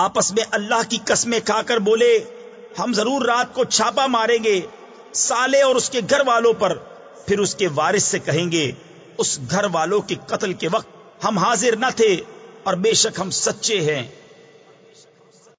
آپس میں اللہ کی قسمیں کھا کر بولے، ہم ضرور رات کو چھاپا ماریں گے، سالے اور اس کے گھر والوں پر، پھر اس کے وارث سے کہیں گے، اس گھر والوں کے قتل کے وقت ہم حاضر نہ تھے اور بے شک ہم سچے ہیں۔